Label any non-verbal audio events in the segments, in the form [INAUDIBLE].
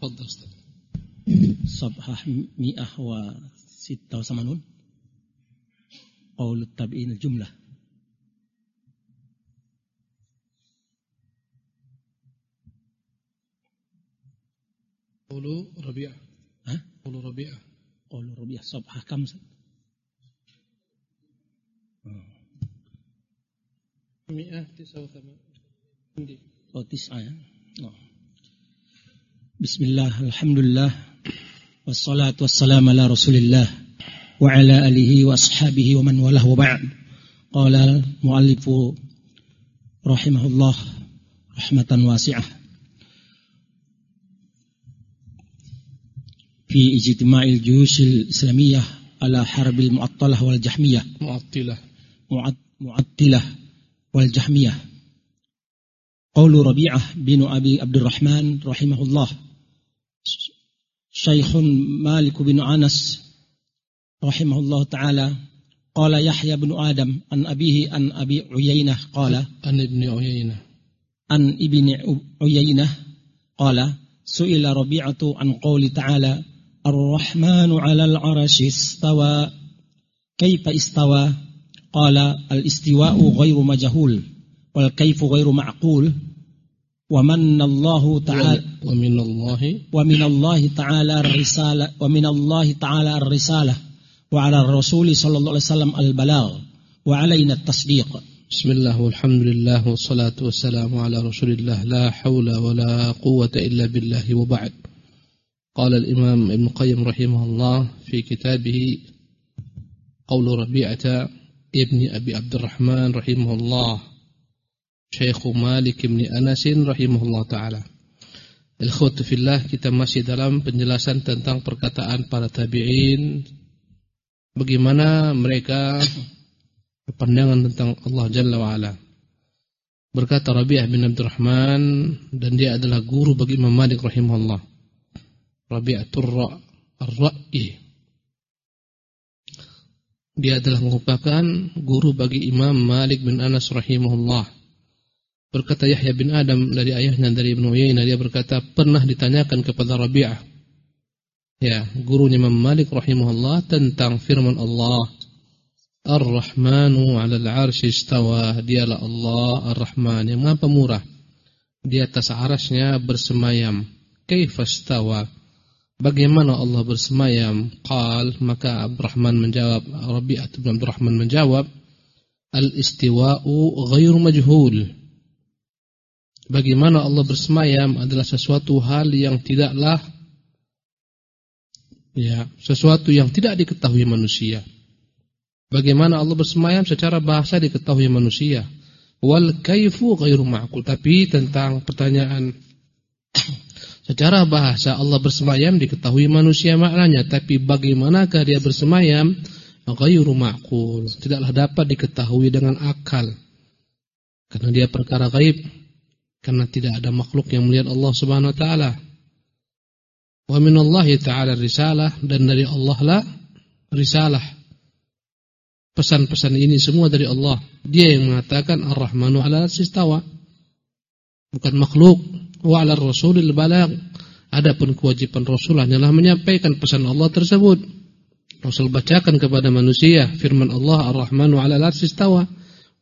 تفضل استاذ صفحة 186 قول التابعين الجملة قول ربيعة ها؟ قول ربيعة قول ربيع صفحة كم مئة تسعة وثمانين عندي Oh, tis'ah بسم الله الحمد لله والصلاة والسلام على رسول الله وعلى آله وأصحابه ومن والاه وبعد قال المؤلف رحمه الله رحمة واسعة في اجتماع الجيوش الإسلامية على حرب المعطلة والجحمية معطلة معطلة والجحمية قول ربيعة بن أبي عبد الرحمن رحمه الله شيخ مالك بن أنس رحمه الله تعالى قال يحيى بن آدم عن أبيه عن أبي عيينة قال عن ابن عيينة. عن ابن عيينة قال سئل ربيعة عن قول تعالى الرحمن على العرش استوى كيف استوى؟ قال الاستواء غير مجهول والكيف غير معقول ومن الله تعالى ومن الله ومن الله تعالى الرسالة ومن الله تعالى الرسالة وعلى الرسول صلى الله عليه وسلم البلاغ وعلينا التصديق. بسم الله والحمد لله والصلاة والسلام على رسول الله. لا حول ولا قوة إلا بالله وبعد. قال الإمام ابن القيم رحمه الله في كتابه قول ربيعة ابن أبي عبد الرحمن رحمه الله. Syekh Malik bin Anas rahimahullah taala. Ikhwatu fillah kita masih dalam penjelasan tentang perkataan para tabi'in bagaimana mereka pandangan tentang Allah Jalla wa ala. Berkata Rabi'ah bin Abdurrahman dan dia adalah guru bagi Imam Malik rahimahullah. Rabi'atur Ar-Ra'i. Dia adalah merupakan guru bagi Imam Malik bin Anas rahimahullah. Berkata Yahya bin Adam dari ayahnya dari Ibnu Uyainah dia berkata pernah ditanyakan kepada Rabi'ah. Ya gurunya Imam Malik rahimahullah tentang firman Allah. Ar-Rahmanu 'alal 'arsy istawa. Dialah Allah Ar-Rahman yang Maha Pemurah. Di atas arasnya bersemayam. Kaifa istawa? Bagaimana Allah bersemayam? Qal. Maka Abdurrahman menjawab Rabi'ah bin Abdurrahman menjawab Al-istiwa'u ghairu majhul bagaimana Allah bersemayam adalah sesuatu hal yang tidaklah ya, sesuatu yang tidak diketahui manusia. Bagaimana Allah bersemayam secara bahasa diketahui manusia. Wal kaifu ghairu ma'qul. Tapi tentang pertanyaan [CLEARS THROAT] secara bahasa Allah bersemayam diketahui manusia maknanya, tapi bagaimanakah dia bersemayam ghairu ma'qul. Tidaklah dapat diketahui dengan akal. Karena dia perkara gaib karena tidak ada makhluk yang melihat Allah Subhanahu wa taala. Wa minallahi ta'ala risalah dan dari Allah lah risalah. Pesan-pesan ini semua dari Allah. Dia yang mengatakan Ar-Rahmanu 'ala istawa. Bukan makhluk. Wa 'ala rasulil balagh. Adapun kewajiban Rasul hanyalah menyampaikan pesan Allah tersebut. Rasul bacakan kepada manusia firman Allah Ar-Rahmanu 'ala istawa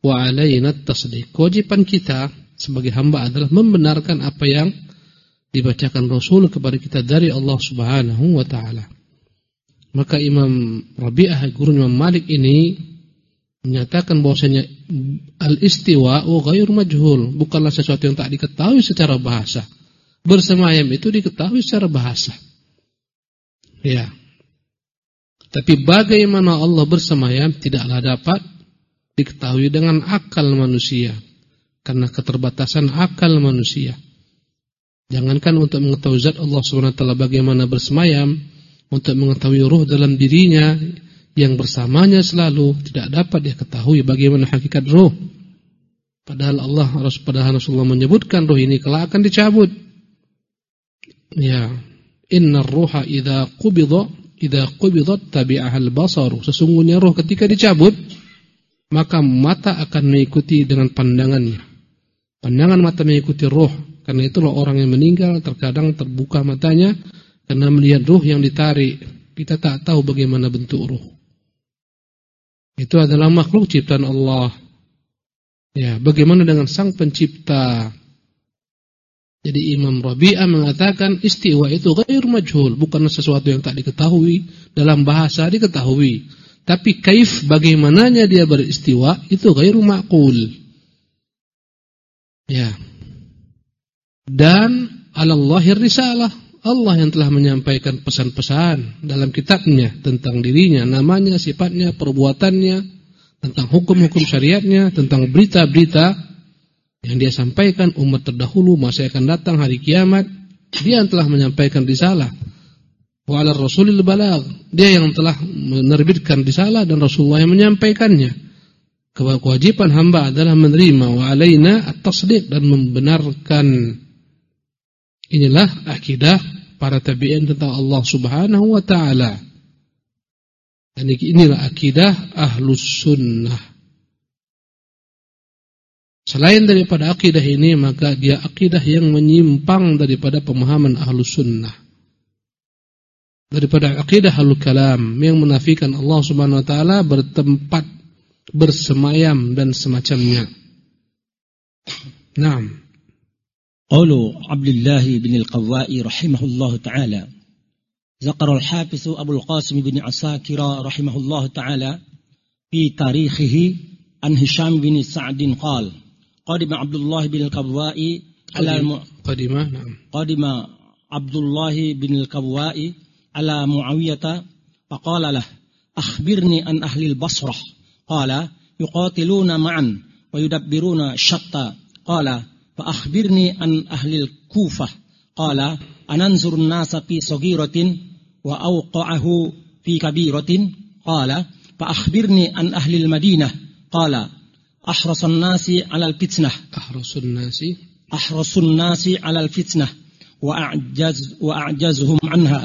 wa 'alaina at-tasdiq. Kewajiban kita sebagai hamba adalah membenarkan apa yang dibacakan Rasul kepada kita dari Allah Subhanahu wa taala. Maka Imam Rabi'ah guru Imam Malik ini menyatakan bahwasanya al-istiwa ghair majhul, bukanlah sesuatu yang tak diketahui secara bahasa. Bersemayam itu diketahui secara bahasa. Ya. Tapi bagaimana Allah bersemayam tidaklah dapat diketahui dengan akal manusia karena keterbatasan akal manusia. Jangankan untuk mengetahui zat Allah SWT bagaimana bersemayam, untuk mengetahui ruh dalam dirinya yang bersamanya selalu tidak dapat dia ketahui bagaimana hakikat ruh. Padahal Allah padahal Rasulullah menyebutkan ruh ini kelak akan dicabut. Ya, innar ruha idza qubida idza qubidat tabi'aha al-basar. Sesungguhnya ruh ketika dicabut maka mata akan mengikuti dengan pandangannya. Pandangan mata mengikuti roh Karena itulah orang yang meninggal terkadang terbuka matanya karena melihat ruh yang ditarik. Kita tak tahu bagaimana bentuk ruh. Itu adalah makhluk ciptaan Allah. Ya, bagaimana dengan sang pencipta? Jadi Imam Rabi'ah mengatakan istiwa itu gair majhul, bukan sesuatu yang tak diketahui, dalam bahasa diketahui. Tapi kaif bagaimananya dia beristiwa itu gair ma'qul. Ya. Dan alallahir risalah, Allah yang telah menyampaikan pesan-pesan dalam kitabnya tentang dirinya, namanya, sifatnya, perbuatannya, tentang hukum-hukum syariatnya, tentang berita-berita yang dia sampaikan umat terdahulu masa akan datang hari kiamat dia yang telah menyampaikan risalah. Wa ala rasulil balagh. Dia yang telah menerbitkan risalah dan Rasulullah yang menyampaikannya kewajiban hamba adalah menerima wa alaina at-tasdiq dan membenarkan. Inilah akidah para tabi'in tentang Allah Subhanahu wa taala. Dan inilah akidah ahlus sunnah. Selain daripada akidah ini maka dia akidah yang menyimpang daripada pemahaman ahlu sunnah. Daripada akidah ahlu kalam yang menafikan Allah subhanahu wa ta'ala bertempat, bersemayam dan semacamnya. Naam. Qawlu Abdullah bin Al-Qawwa'i rahimahullahu ta'ala. Zakar al-Hafiz Abu Al-Qasim bin Asakira rahimahullahu ta'ala fi tarikhihi an Hisham bin Sa'din qal qadima Abdullah bin Al-Qawwa'i ala qadima na'am qadima Abdullah bin Al-Qawwa'i ala Muawiyah faqala lah akhbirni an ahli al-Basrah Qala yuqatiluna ma'an wa yudabbiruna syatta. Qala fa akhbirni an ahlil Kufah. Qala ananzurun nasa fi sagiratin wa awqa'ahu fi kabiratin. Qala fa akhbirni an ahlil Madinah. Qala ahrasun nasi 'alal fitnah. Ahrasun nasi ahrasun nasi 'alal fitnah wa a'jaz wa a'jazuhum 'anha.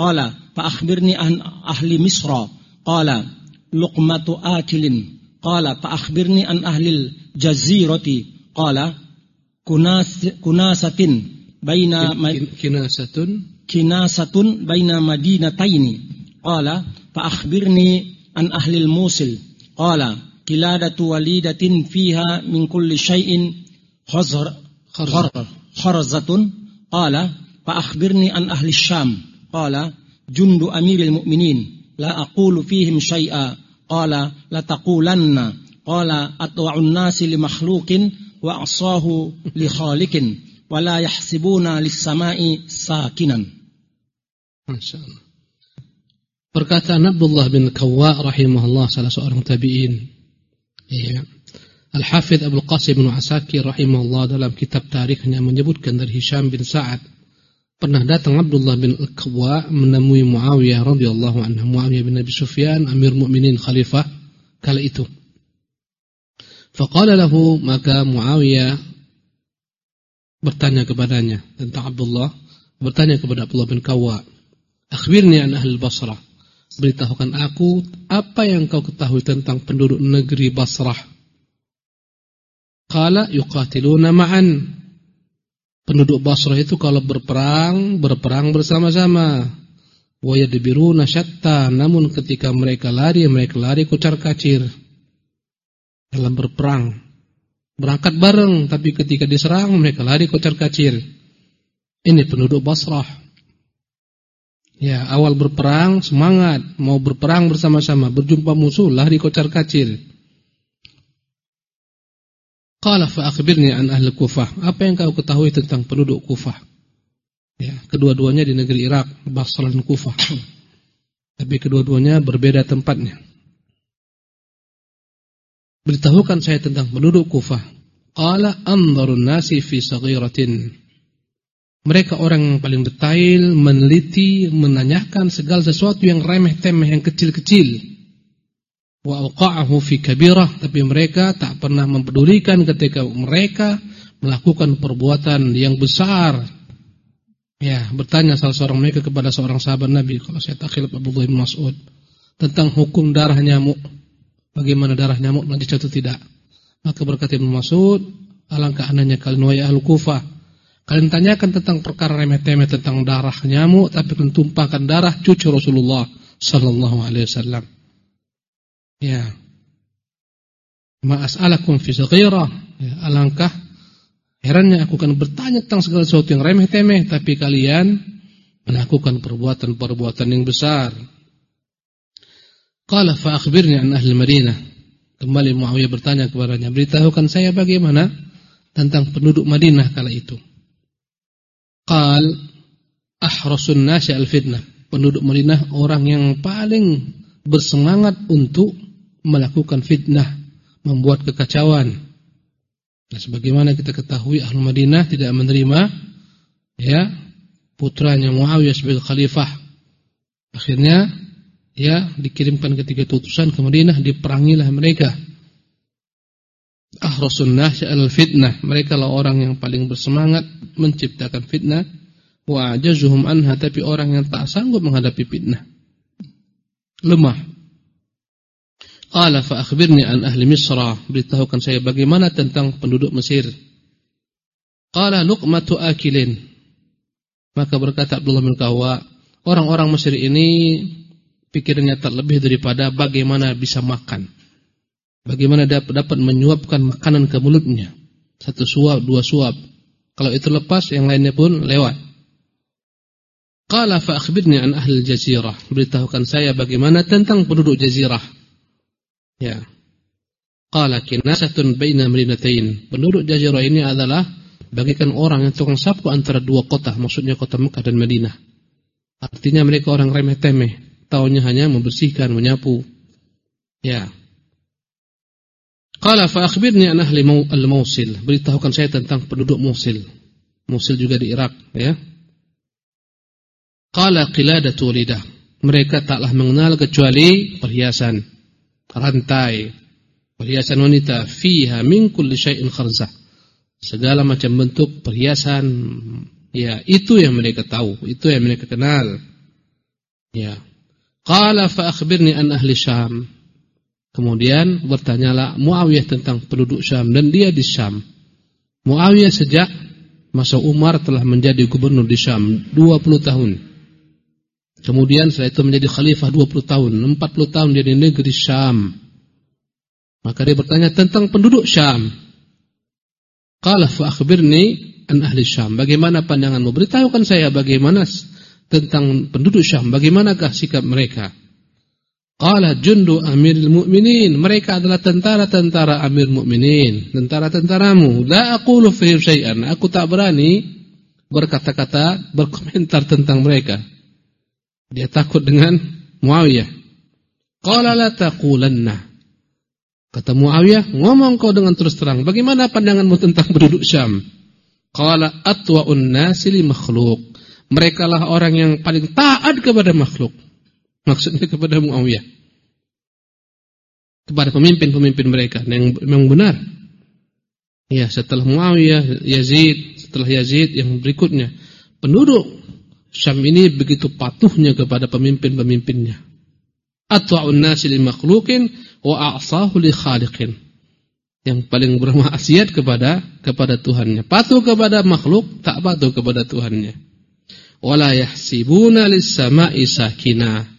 Qala fa akhbirni an ahli Misra. Qala لقمة آكل. قال فأخبرني عن أهل الجزيرة. قال كناس كناسة بين كناسة. كناسة بين مدينتين. قال فأخبرني عن أهل الموصل. قال قلادة وليدة فيها من كل شيء خزر خرزة. قال فأخبرني عن أهل الشام. قال جند أمير المؤمنين. la aqulu fihim syai'a. Qala la taqulanna. Qala atwa'un nasi li makhluqin wa asahu li khaliqin wa la yahsibuna lis sama'i sakinan perkataan Abdullah bin Kawwa rahimahullah salah seorang tabi'in. Iya. Al-Hafidh Abdul Qasim bin Asakir rahimahullah dalam kitab tarikhnya menyebutkan dari Hisham bin Sa'ad pernah datang Abdullah bin Al-Qawwa menemui Muawiyah radhiyallahu anhu Muawiyah bin Abi Sufyan Amir Mukminin Khalifah kala itu. Faqala lahu maka Muawiyah bertanya kepadanya tentang Abdullah bertanya kepada Abdullah bin Qawwa akhbirni an ahli Basrah beritahukan aku apa yang kau ketahui tentang penduduk negeri Basrah. Qala yuqatiluna ma'an. Penduduk Basrah itu kalau berperang, berperang bersama-sama. Wa yadbiruna syatta, namun ketika mereka lari, mereka lari kucar-kacir. Dalam berperang. Berangkat bareng, tapi ketika diserang mereka lari kucar-kacir. Ini penduduk Basrah. Ya, awal berperang semangat, mau berperang bersama-sama, berjumpa musuh lari kocar kacir. Qala fa akhbirni an ahli Kufah. Apa yang kau ketahui tentang penduduk Kufah? Ya, kedua-duanya di negeri Irak, Basra dan Kufah. [CLEARS THROAT] Tapi kedua-duanya berbeda tempatnya. Beritahukan saya tentang penduduk Kufah. Qala anzarun nasi fi saghiratin. Mereka orang yang paling detail, meneliti, menanyakan segala sesuatu yang remeh-temeh, yang kecil-kecil. Wa auqa'ahu fi kabirah, tapi mereka tak pernah mempedulikan ketika mereka melakukan perbuatan yang besar. Ya, bertanya salah seorang mereka kepada seorang sahabat Nabi, kalau saya tak khilaf Abu bin Mas'ud, tentang hukum darah nyamuk. Bagaimana darah nyamuk najis atau tidak? Maka berkata Ibnu Mas'ud, alangkah anehnya kalian wahai ahlu Kufah Kalian tanyakan tentang perkara remeh-temeh tentang darah nyamuk tapi mentumpahkan darah cucu Rasulullah sallallahu alaihi wasallam. Ya. Ma as'alakum fi saghira. Ya, alangkah herannya aku akan bertanya tentang segala sesuatu yang remeh-temeh tapi kalian melakukan perbuatan-perbuatan yang besar. Qala fa akhbirni an ahli Madinah. Kembali Muawiyah bertanya kepadanya, beritahukan saya bagaimana tentang penduduk Madinah kala itu. Qal ahrasun nasi al-fitnah. Penduduk Madinah orang yang paling bersemangat untuk melakukan fitnah, membuat kekacauan. Nah, sebagaimana kita ketahui ahlu Madinah tidak menerima ya putranya Muawiyah sebagai khalifah. Akhirnya ya dikirimkan ketiga utusan ke Madinah diperangilah mereka. Ahrasun nasi al-fitnah. Mereka lah orang yang paling bersemangat menciptakan fitnah wa ajazuhum anha tapi orang yang tak sanggup menghadapi fitnah lemah qala fa akhbirni an ahli misra beritahukan saya bagaimana tentang penduduk Mesir qala luqmatu akilin maka berkata Abdullah bin orang-orang Mesir ini pikirannya tak lebih daripada bagaimana bisa makan bagaimana dapat menyuapkan makanan ke mulutnya satu suap dua suap kalau itu lepas, yang lainnya pun lewat. Qala fa akhbirni an ahli jazirah. Beritahukan saya bagaimana tentang penduduk jazirah. Ya. Qala kinasatun baina madinatain. Penduduk jazirah ini adalah bagikan orang yang tukang sapu antara dua kota, maksudnya kota Mekah dan Madinah. Artinya mereka orang remeh-temeh, tahunya hanya membersihkan, menyapu. Ya. Qala fa akhbirni an ahli al-Mausil. Beritahukan saya tentang penduduk Mosul. Mosul juga di Irak, ya. Qala qiladatu lidah. Mereka taklah mengenal kecuali perhiasan, rantai, perhiasan wanita fiha min kulli syai'in kharzah. Segala macam bentuk perhiasan, ya, itu yang mereka tahu, itu yang mereka kenal. Ya. Qala fa akhbirni an ahli Syam. Kemudian bertanyalah Muawiyah tentang penduduk Syam dan dia di Syam. Muawiyah sejak masa Umar telah menjadi gubernur di Syam 20 tahun. Kemudian setelah itu menjadi khalifah 20 tahun, 40 tahun dia di negeri Syam. Maka dia bertanya tentang penduduk Syam. Qala fa akhbirni an ahli Syam. Bagaimana pandanganmu? Beritahukan saya bagaimana tentang penduduk Syam, bagaimanakah sikap mereka? Qala jundu amiril mu'minin. Mereka adalah tentara-tentara amir mu'minin. Tentara-tentaramu. La aqulu fihim syai'an. Aku tak berani berkata-kata, berkomentar tentang mereka. Dia takut dengan Muawiyah. Qala la taqulanna. Kata Muawiyah, ngomong kau dengan terus terang. Bagaimana pandanganmu tentang penduduk Syam? Qala atwa'un nasi li makhluk. Mereka lah orang yang paling taat kepada makhluk. Maksudnya kepada Muawiyah. Kepada pemimpin-pemimpin mereka yang memang benar. Ya, setelah Muawiyah, Yazid, setelah Yazid yang berikutnya, penduduk Syam ini begitu patuhnya kepada pemimpin-pemimpinnya. Atwa'un nasi li makhluqin wa a'sahu li khaliqin. Yang paling bermaksiat kepada kepada Tuhannya. Patuh kepada makhluk, tak patuh kepada Tuhannya. Wala yahsibuna lis-sama'i sakinah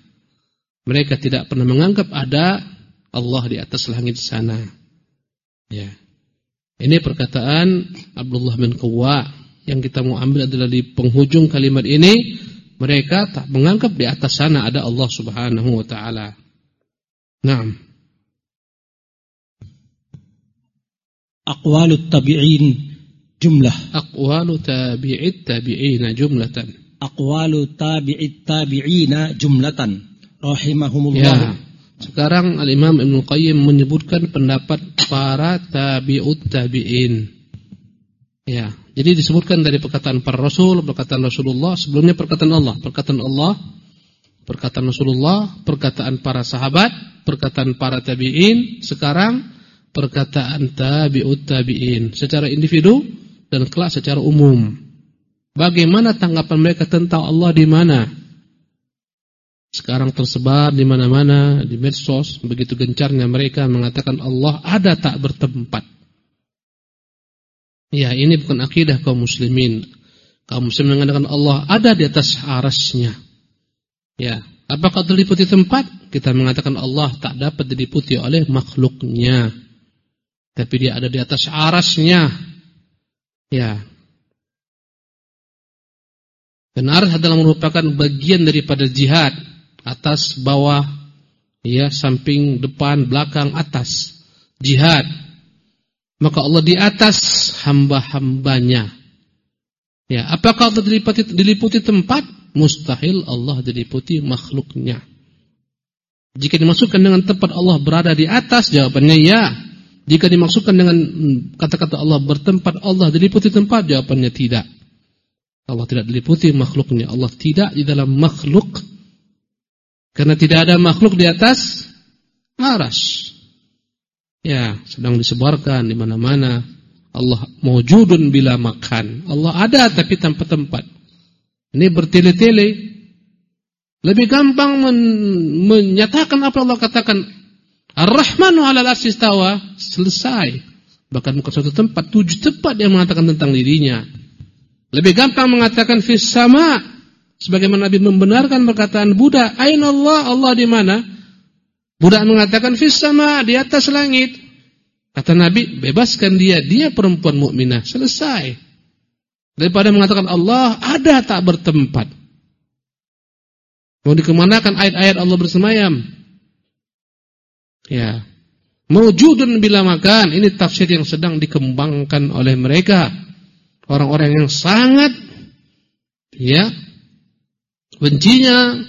mereka tidak pernah menganggap ada Allah di atas langit sana. Ya. Ini perkataan Abdullah bin Qawa yang kita mau ambil adalah di penghujung kalimat ini mereka tak menganggap di atas sana ada Allah Subhanahu wa taala. Naam. Aqwalut tabi'in jumlah. Aqwalu tabi'it tabi'ina jumlatan. Aqwalu tabi'it tabi'ina jumlatan rahimahumullah. Ya. Sekarang Al-Imam Ibnu Qayyim menyebutkan pendapat para tabi'ut tabi'in. Ya, jadi disebutkan dari perkataan para rasul, perkataan Rasulullah, sebelumnya perkataan Allah, perkataan Allah, perkataan Rasulullah, perkataan para sahabat, perkataan para tabi'in, sekarang perkataan tabi'ut tabi'in secara individu dan kelak secara umum. Bagaimana tanggapan mereka tentang Allah di mana? sekarang tersebar di mana-mana di medsos begitu gencarnya mereka mengatakan Allah ada tak bertempat. Ya, ini bukan akidah kaum muslimin. Kaum muslim mengatakan Allah ada di atas arasnya. Ya, apakah diliputi tempat? Kita mengatakan Allah tak dapat diliputi oleh makhluknya. Tapi dia ada di atas arasnya. Ya. Benar adalah merupakan bagian daripada jihad. Atas, bawah, ya, samping, depan, belakang, atas. Jihad. Maka Allah di atas hamba-hambanya. Ya, apakah Allah diliputi, diliputi tempat? Mustahil Allah diliputi makhluknya. Jika dimasukkan dengan tempat Allah berada di atas, jawabannya ya. Jika dimaksudkan dengan kata-kata Allah bertempat, Allah diliputi tempat, jawabannya tidak. Allah tidak diliputi makhluknya. Allah tidak di dalam makhluk. Karena tidak ada makhluk di atas aras. Ya, sedang disebarkan di mana-mana. Allah mewujudun bila makan. Allah ada tapi tanpa tempat. Ini bertele-tele. Lebih gampang men menyatakan apa Allah katakan. Ar-Rahmanu ala al Selesai. Bahkan bukan suatu tempat. Tujuh tempat yang mengatakan tentang dirinya. Lebih gampang mengatakan fis sama. Sebagaimana Nabi membenarkan perkataan Buddha. Aina Allah? Allah di mana? Budak mengatakan fis sama di atas langit. Kata Nabi, bebaskan dia, dia perempuan mukminah. Selesai. Daripada mengatakan Allah ada tak bertempat. Mau dikemanakan ayat-ayat Allah bersemayam? Ya. Mewujudun bila makan. Ini tafsir yang sedang dikembangkan oleh mereka. Orang-orang yang sangat ya bencinya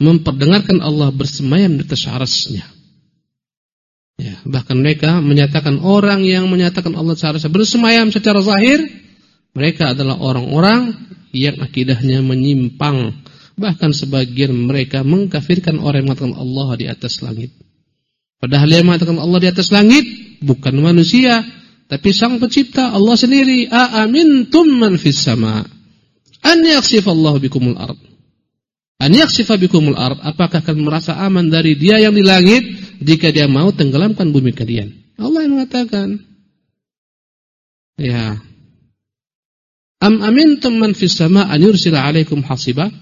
memperdengarkan Allah bersemayam di atas arasnya. Ya, bahkan mereka menyatakan orang yang menyatakan Allah secara bersemayam secara zahir, mereka adalah orang-orang yang akidahnya menyimpang. Bahkan sebagian mereka mengkafirkan orang yang mengatakan Allah di atas langit. Padahal yang mengatakan Allah di atas langit bukan manusia, tapi sang pencipta Allah sendiri. A amintum man fis sama. An yaksifallahu bikumul ard. An bikumul ard, apakah kalian merasa aman dari dia yang di langit jika dia mau tenggelamkan bumi kalian? Allah yang mengatakan. Ya. Am amintum man fis sama an yursila alaikum hasiba?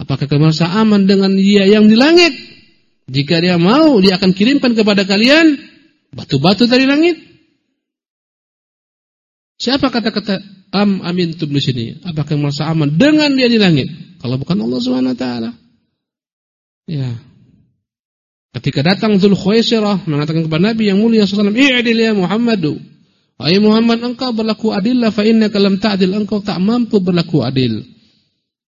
Apakah kalian merasa aman dengan dia yang di langit? Jika dia mau, dia akan kirimkan kepada kalian batu-batu dari langit. Siapa kata-kata am amintum di sini? Apakah merasa aman dengan dia di langit? Kalau bukan Allah taala. Ya. Ketika datang Zulkhuwaisirah mengatakan kepada Nabi yang mulia sallallahu alaihi "I'dil ya Muhammadu." Wahai Muhammad, engkau berlaku adil fa innaka lam ta'dil, engkau tak mampu berlaku adil.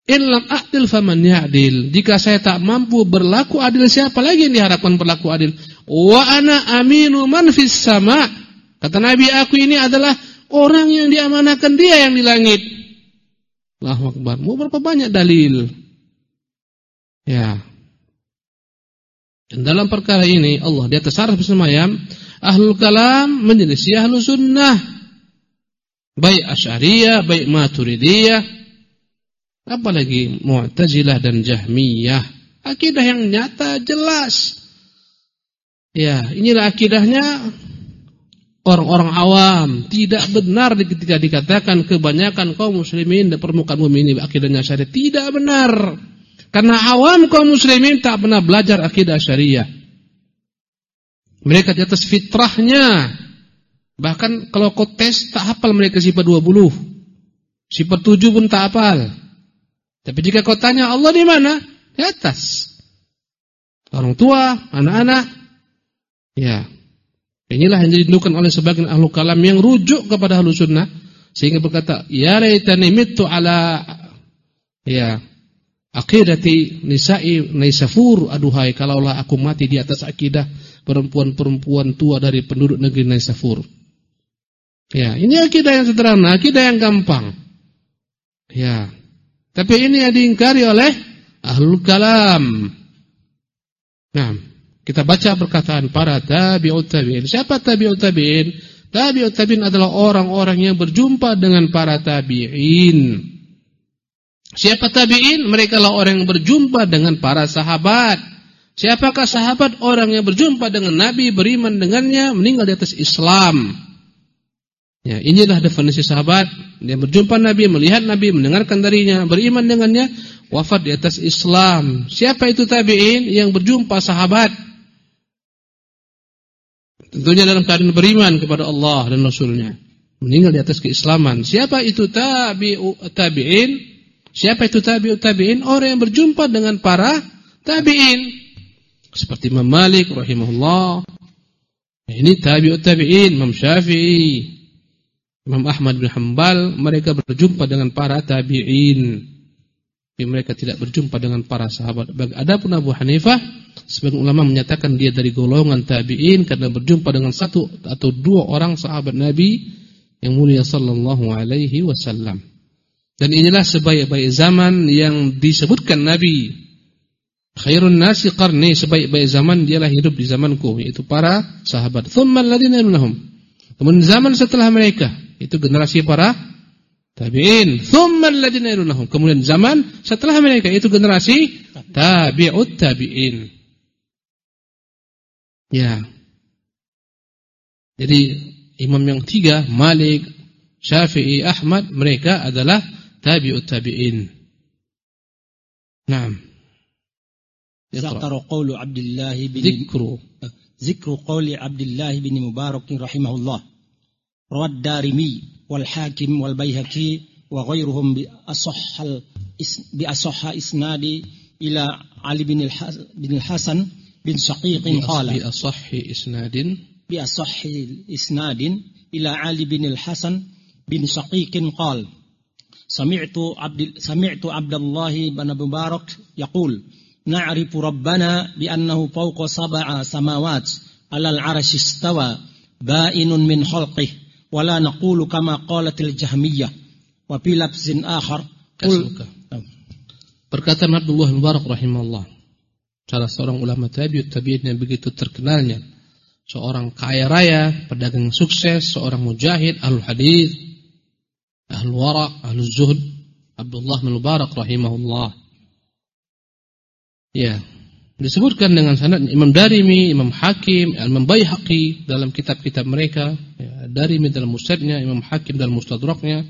In lam a'dil faman ya'dil. Jika saya tak mampu berlaku adil, siapa lagi yang diharapkan berlaku adil? Wa ana aminu man fis sama. Kata Nabi, aku ini adalah orang yang diamanakan dia yang di langit. Allahu Akbar. Mau berapa banyak dalil? Ya. Dan dalam perkara ini Allah di atas arah bersemayam, ahlul kalam menyelisih ahlul sunnah. Baik Asy'ariyah, baik Maturidiyah, apalagi Mu'tazilah dan Jahmiyah. Akidah yang nyata jelas. Ya, inilah akidahnya orang-orang awam. Tidak benar ketika dikatakan kebanyakan kaum muslimin di permukaan bumi ini akidahnya syariah. Tidak benar. Karena awam kaum muslimin tak pernah belajar akidah syariah. Mereka di atas fitrahnya. Bahkan kalau kau tes tak hafal mereka sifat 20. Sifat 7 pun tak hafal. Tapi jika kau tanya Allah di mana? Di atas. Orang tua, anak-anak. Ya, Inilah yang dirindukan oleh sebagian ahlu kalam yang rujuk kepada ahlu sunnah. Sehingga berkata, Ya laytani mitu ala ya akidati nisa'i naisafur. Aduhai, kalaulah aku mati di atas akidah perempuan-perempuan tua dari penduduk negeri Naisafur. Ya, ini akidah yang sederhana, akidah yang gampang. Ya. Tapi ini yang diingkari oleh ahlul kalam. Nah, kita baca perkataan para tabi'ut tabi'in. Siapa tabi'ut tabi'in? Tabi'ut tabi'in adalah orang-orang yang berjumpa dengan para tabi'in. Siapa tabi'in? Mereka lah orang yang berjumpa dengan para sahabat. Siapakah sahabat? Orang yang berjumpa dengan Nabi, beriman dengannya, meninggal di atas Islam. Ya, inilah definisi sahabat. Dia berjumpa Nabi, melihat Nabi, mendengarkan darinya, beriman dengannya, wafat di atas Islam. Siapa itu tabi'in yang berjumpa sahabat? Tentunya dalam keadaan beriman kepada Allah dan Rasulnya. Meninggal di atas keislaman. Siapa itu tabi'u tabi'in? Siapa itu tabi'u tabi'in? Orang yang berjumpa dengan para tabi'in. Seperti Imam Malik rahimahullah. Ini tabi'u tabi'in, Imam Syafi'i, Imam Ahmad bin Hanbal mereka berjumpa dengan para tabi'in. Mereka tidak berjumpa dengan para sahabat. Adapun Abu Hanifah sebagian ulama menyatakan dia dari golongan tabi'in karena berjumpa dengan satu atau dua orang sahabat Nabi yang mulia sallallahu alaihi wasallam. Dan inilah sebaik-baik zaman yang disebutkan Nabi. Khairun nasi qarni sebaik-baik zaman dialah hidup di zamanku yaitu para sahabat. Thumma alladziina Kemudian zaman setelah mereka itu generasi para tabi'in. Thumma alladziina yalunahum. Kemudian zaman setelah mereka itu generasi tabi'ut tabi'in. Ya. Jadi imam yang tiga Malik, Syafi'i, Ahmad mereka adalah tabi'ut tabi'in. Naam. ذكر قول عبد الله بن ذكر ذكر قول عبد الله بن مبارك رحمه الله روى الدارمي والحاكم والبيهقي وغيرهم بأصح بأصح إسناد إلى علي بن الحسن بن شقيق قال. بأصح إسناد. بأصح إسناد إلى علي بن الحسن بن شقيق قال سمعت عبد سمعت عبد الله بن مبارك يقول نعرف ربنا بأنه فوق سبع سماوات على العرش استوى بائن من خلقه. Wala naqulu kama qalatil jahmiyah wa fi lafzin akhar. Qul Perkataan Abdullah bin Barak rahimahullah. Salah seorang ulama tabi'ut tabi'in yang begitu terkenalnya. Seorang kaya raya, pedagang sukses, seorang mujahid, ahlu hadis, ahlu warak, ahlu zuhud, Abdullah bin Barak rahimahullah. Ya, disebutkan dengan sanad Imam Darimi, Imam Hakim, Imam Baihaqi dalam kitab-kitab mereka, ya, Darimi dalam musnadnya, Imam Hakim dalam mustadraknya,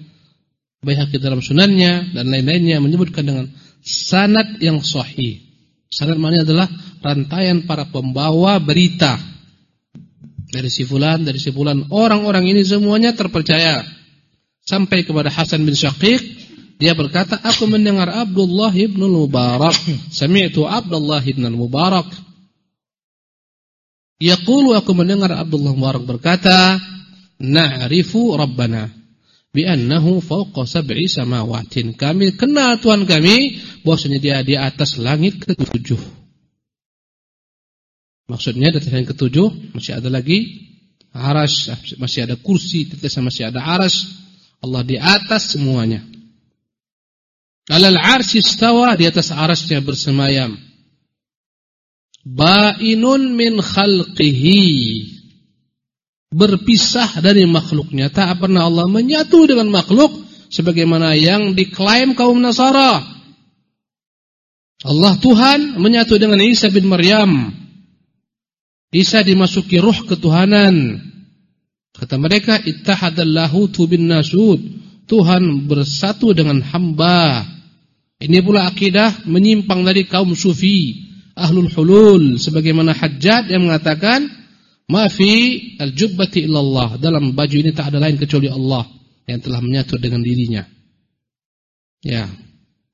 Baihaqi dalam sunannya dan lain-lainnya menyebutkan dengan sanad yang sahih. Sanad maknanya adalah rantaian para pembawa berita dari si fulan, dari si fulan. Orang-orang ini semuanya terpercaya sampai kepada Hasan bin Syaqiq dia berkata, aku mendengar Abdullah ibn Mubarak. Sami'tu Abdullah ibn Mubarak. Yaqulu aku mendengar Abdullah Mubarak berkata, Na'rifu Rabbana bi'annahu fawqa sab'i samawatin. Kami kenal Tuhan kami bahwasanya dia di atas langit ketujuh. Maksudnya di atas langit ketujuh masih ada lagi aras, masih ada kursi, masih ada aras. Allah di atas semuanya. Alal arsy istawa di atas arasnya bersemayam. Bainun min khalqihi. Berpisah dari makhluknya. Tak pernah Allah menyatu dengan makhluk sebagaimana yang diklaim kaum Nasara. Allah Tuhan menyatu dengan Isa bin Maryam. Isa dimasuki ruh ketuhanan. Kata mereka ittahadallahu tu bin nasud. Tuhan bersatu dengan hamba. Ini pula akidah menyimpang dari kaum sufi, ahlul hulul sebagaimana Hajjat yang mengatakan ma fi al-jubbati illallah. Dalam baju ini tak ada lain kecuali Allah yang telah menyatu dengan dirinya. Ya.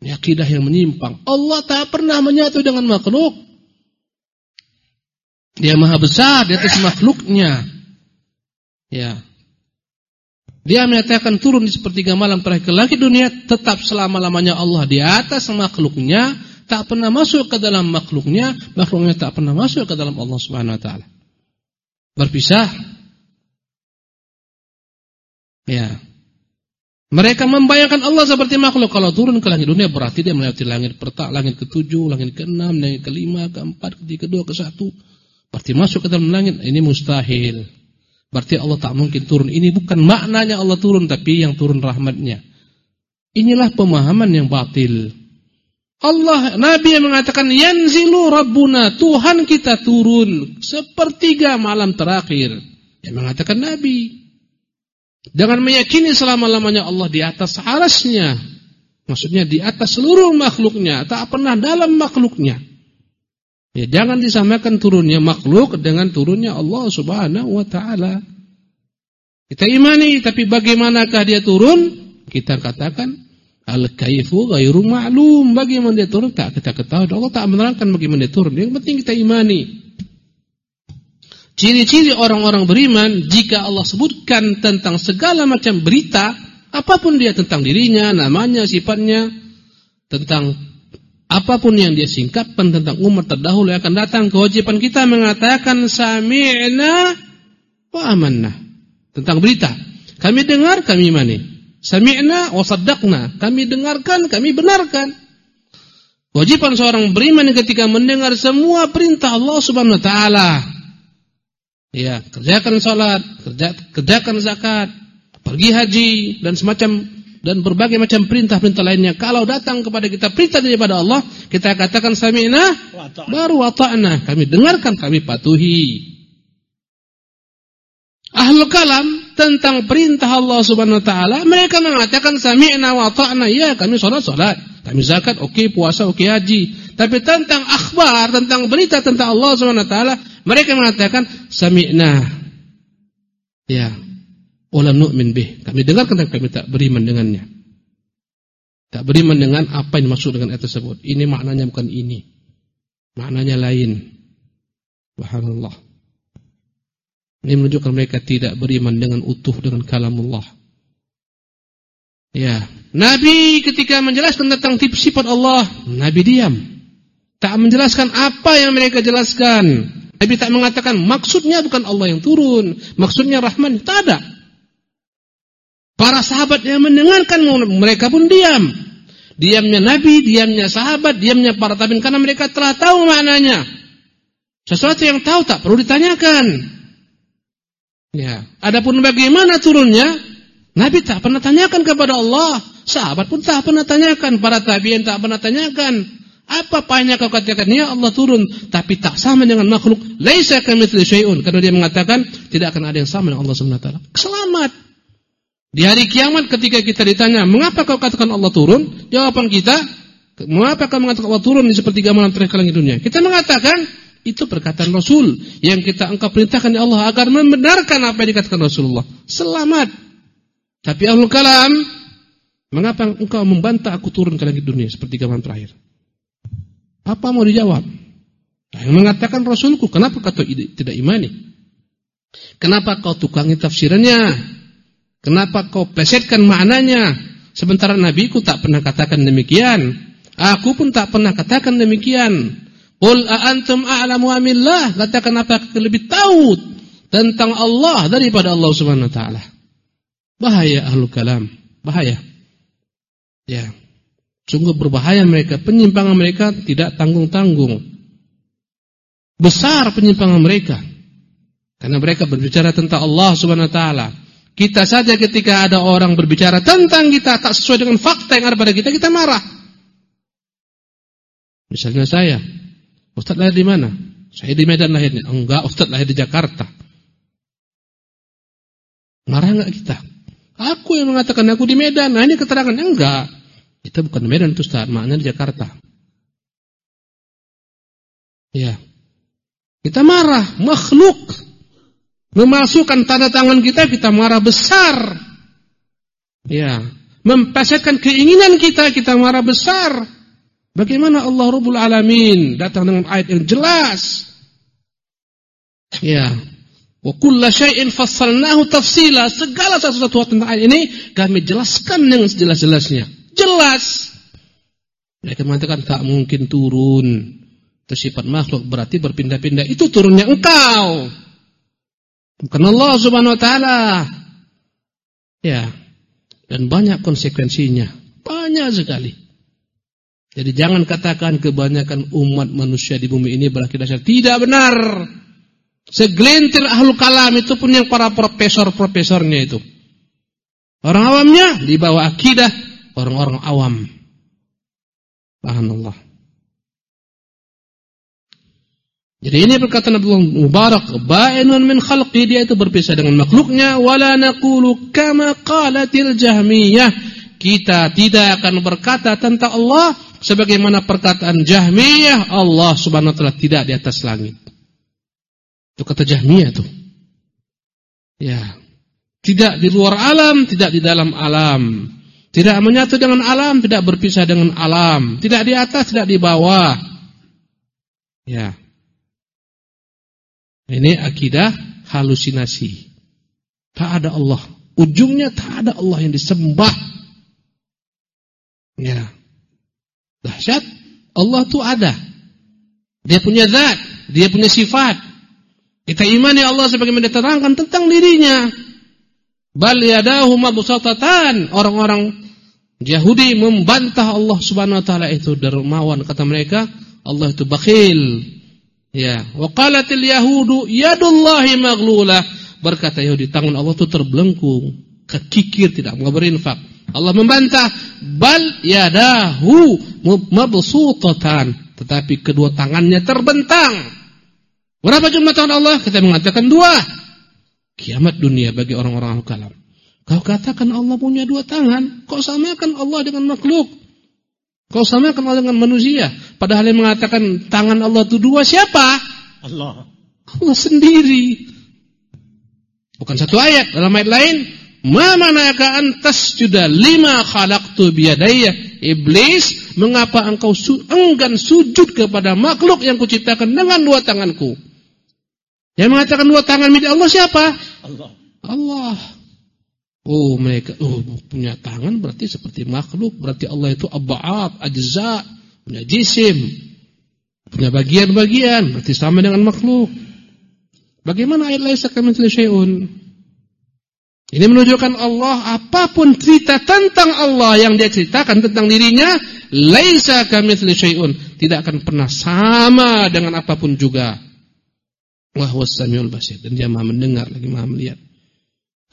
Ini akidah yang menyimpang. Allah tak pernah menyatu dengan makhluk. Dia maha besar di atas makhluknya. Ya. Dia menyatakan turun di sepertiga malam terakhir langit dunia tetap selama-lamanya Allah di atas makhluknya, tak pernah masuk ke dalam makhluknya, makhluknya tak pernah masuk ke dalam Allah Subhanahu wa taala. Berpisah. Ya. Mereka membayangkan Allah seperti makhluk. Kalau turun ke langit dunia berarti dia melewati langit pertama, langit ketujuh, langit keenam, langit kelima, keempat, ketiga, kedua, ke satu. Berarti masuk ke dalam langit. Ini mustahil. Berarti Allah tak mungkin turun. Ini bukan maknanya Allah turun, tapi yang turun rahmatnya. Inilah pemahaman yang batil. Allah, Nabi yang mengatakan, Yanzilu Rabbuna, Tuhan kita turun. Sepertiga malam terakhir. Yang mengatakan Nabi. Jangan meyakini selama-lamanya Allah di atas arasnya. Maksudnya di atas seluruh makhluknya. Tak pernah dalam makhluknya. Ya, jangan disamakan turunnya makhluk dengan turunnya Allah subhanahu wa ta'ala. Kita imani, tapi bagaimanakah dia turun? Kita katakan, Al-kaifu ghairu ma'lum. Bagaimana dia turun? Tak kita ketahui. Allah tak menerangkan bagaimana dia turun. Yang penting kita imani. Ciri-ciri orang-orang beriman jika Allah sebutkan tentang segala macam berita, apa pun dia tentang dirinya, namanya, sifatnya, tentang apa pun yang dia singkapkan tentang umat terdahulu akan datang, kewajiban kita mengatakan sami'na wa amanna. Tentang berita. Kami dengar, kami imani. Sami'na wa saddaqna. Kami dengarkan, kami benarkan. Kewajiban seorang beriman ketika mendengar semua perintah Allah Subhanahu wa taala Ya, kerjakan salat, kerja, kerjakan zakat, pergi haji dan semacam dan berbagai macam perintah-perintah lainnya. Kalau datang kepada kita perintah daripada Allah, kita katakan sami'na baru wata'na. Kami dengarkan, kami patuhi. Ahlul kalam tentang perintah Allah Subhanahu wa taala, mereka mengatakan sami'na wa ta'na. Ya, kami salat salat, kami zakat, oke, okay, puasa, oke, okay, haji. Tapi tentang akhbar, tentang berita tentang Allah Subhanahu wa taala, mereka mengatakan sami'na. Ya. Wala nu'min bih. Kami dengarkan tapi kami tak beriman dengannya. Tak beriman dengan apa yang dimaksud dengan ayat tersebut. Ini maknanya bukan ini. Maknanya lain. Subhanallah. Ini menunjukkan mereka tidak beriman dengan utuh dengan kalamullah. Ya, Nabi ketika menjelaskan tentang sifat Allah, Nabi diam. Tak menjelaskan apa yang mereka jelaskan. Nabi tak mengatakan maksudnya bukan Allah yang turun, maksudnya Rahman, tak ada. Para sahabat yang mendengarkan mereka pun diam. Diamnya Nabi, diamnya sahabat, diamnya para tabi'in karena mereka telah tahu maknanya. Sesuatu yang tahu tak perlu ditanyakan. Ya, adapun bagaimana turunnya, Nabi tak pernah tanyakan kepada Allah, sahabat pun tak pernah tanyakan, para tabi'in tak pernah tanyakan. Apa payahnya kau katakan ya Allah turun tapi tak sama dengan makhluk laisa kamitsli syai'un karena dia mengatakan tidak akan ada yang sama dengan Allah Subhanahu wa taala. Selamat. Di hari kiamat ketika kita ditanya, "Mengapa kau katakan Allah turun?" Jawaban kita, "Mengapa kau mengatakan Allah turun di sepertiga malam terakhir langit dunia?" Kita mengatakan itu perkataan Rasul yang kita engkau perintahkan ya Allah agar membenarkan apa yang dikatakan Rasulullah. Selamat. Tapi Allah kalam, mengapa engkau membantah aku turun ke langit dunia sepertiga malam terakhir? Apa mau dijawab? Nah, yang mengatakan Rasulku, kenapa kau tidak imani? Kenapa kau tukangi tafsirannya? Kenapa kau plesetkan maknanya? Sementara nabiku tak pernah katakan demikian. Aku pun tak pernah katakan demikian. Qul a'antum a'lamu amillah? Katakan apa lebih tahu tentang Allah daripada Allah Subhanahu wa taala. Bahaya ahlul kalam, bahaya. Ya. Sungguh berbahaya mereka, penyimpangan mereka tidak tanggung-tanggung. Besar penyimpangan mereka. Karena mereka berbicara tentang Allah Subhanahu wa taala. Kita saja ketika ada orang berbicara tentang kita tak sesuai dengan fakta yang ada pada kita, kita marah. Misalnya saya, Ustaz lahir di mana? Saya di Medan lahirnya. Enggak, Ustaz lahir di Jakarta. Marah enggak kita? Aku yang mengatakan aku di Medan. Nah ini keterangan enggak. Kita bukan Medan itu Ustaz, maknanya di Jakarta. Ya. Kita marah, makhluk memasukkan tanda tangan kita, kita marah besar. Ya, mempesetkan keinginan kita, kita marah besar. Bagaimana Allah Rabbul Alamin datang dengan ayat yang jelas. Ya. Wa kulla syai'in fassalnahu tafsila. Segala sesuatu tentang ayat ini kami jelaskan dengan sejelas-jelasnya. Jelas. Mereka mengatakan tak mungkin turun. Tersifat makhluk berarti berpindah-pindah. Itu turunnya engkau. Bukan Allah subhanahu wa ta'ala. Ya. Dan banyak konsekuensinya. Banyak sekali. Jadi jangan katakan kebanyakan umat manusia di bumi ini berakidah dasar. Tidak benar. Segelintir ahlu kalam itu pun yang para profesor-profesornya itu. Orang awamnya di bawah akidah orang-orang awam. Allah. Jadi ini perkataan Abdullah Mubarak, ba'inun min khalqi dia itu berpisah dengan makhluknya wala naqulu kama qalatil jahmiyah. Kita tidak akan berkata tentang Allah sebagaimana perkataan Jahmiyah Allah Subhanahu wa taala tidak di atas langit. Itu kata Jahmiyah tuh. Ya. Tidak di luar alam, tidak di dalam alam. Tidak menyatu dengan alam, tidak berpisah dengan alam. Tidak di atas, tidak di bawah. Ya. Ini akidah halusinasi. Tak ada Allah. Ujungnya tak ada Allah yang disembah. Ya. Dahsyat. Allah itu ada. Dia punya zat, dia punya sifat. Kita imani Allah sebagaimana diterangkan tentang dirinya. Bal yadahu mabsutatan. Orang-orang Yahudi membantah Allah Subhanahu wa taala itu dermawan kata mereka, Allah itu bakhil. Ya, wa qalatil yahudu yadullahi maghlulah. Berkata Yahudi, tangan Allah itu terbelenggu, kekikir tidak mau berinfak. Allah membantah, bal yadahu mabsutatan, tetapi kedua tangannya terbentang. Berapa jumlah tangan Allah? Kita mengatakan dua. Kiamat dunia bagi orang-orang kalam. Kau katakan Allah punya dua tangan, kau samakan Allah dengan makhluk. Kau samakan Allah dengan manusia. Padahal yang mengatakan tangan Allah itu dua siapa? Allah. Allah sendiri. Bukan satu ayat. Dalam ayat lain, "Ma manaka antas juda lima khalaqtu biyadayya?" Iblis, mengapa engkau su enggan sujud kepada makhluk yang kuciptakan dengan dua tanganku? Yang mengatakan dua tangan milik Allah siapa? Allah. Allah. Oh mereka oh punya tangan berarti seperti makhluk, berarti Allah itu ab'ad, ajza, punya jisim, punya bagian-bagian, berarti sama dengan makhluk. Bagaimana ayat laisa kamitsli syai'un? Ini menunjukkan Allah apa pun cerita tentang Allah yang dia ceritakan tentang dirinya, laisa kamitsli syai'un, tidak akan pernah sama dengan apa pun juga. Wa huwas samiul basir dan dia Maha mendengar lagi Maha melihat.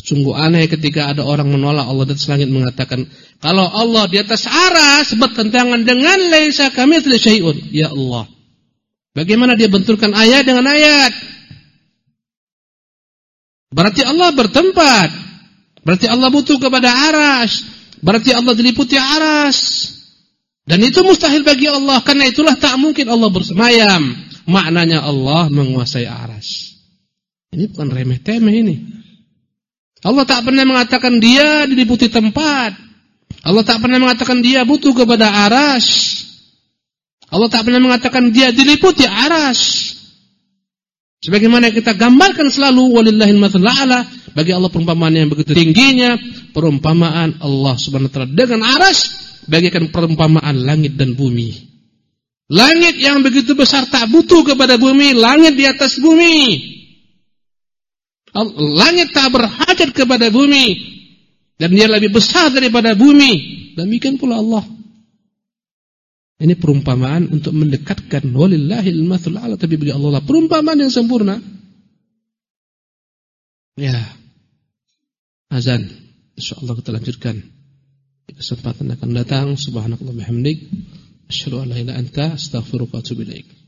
Sungguh aneh ketika ada orang menolak Allah di atas langit mengatakan, kalau Allah di atas aras bertentangan dengan laisa kami syai'un. Ya Allah. Bagaimana dia benturkan ayat dengan ayat? Berarti Allah bertempat. Berarti Allah butuh kepada aras. Berarti Allah diliputi aras. Dan itu mustahil bagi Allah. Karena itulah tak mungkin Allah bersemayam. Maknanya Allah menguasai aras. Ini bukan remeh-temeh ini. Allah tak pernah mengatakan dia diliputi tempat. Allah tak pernah mengatakan dia butuh kepada aras. Allah tak pernah mengatakan dia diliputi aras. Sebagaimana kita gambarkan selalu walillahil matsalul a'la bagi Allah perumpamaan yang begitu tingginya, perumpamaan Allah Subhanahu wa taala dengan aras bagaikan perumpamaan langit dan bumi. Langit yang begitu besar tak butuh kepada bumi, langit di atas bumi. Langit tak berhajat kepada bumi dan dia lebih besar daripada bumi. Demikian pula Allah. Ini perumpamaan untuk mendekatkan walillahil matsul ala tapi bagi Allah lah perumpamaan yang sempurna. Ya. Azan. Insyaallah kita lanjutkan. Kesempatan akan datang subhanakallah bihamdik asyhadu an la anta astaghfiruka wa atubu.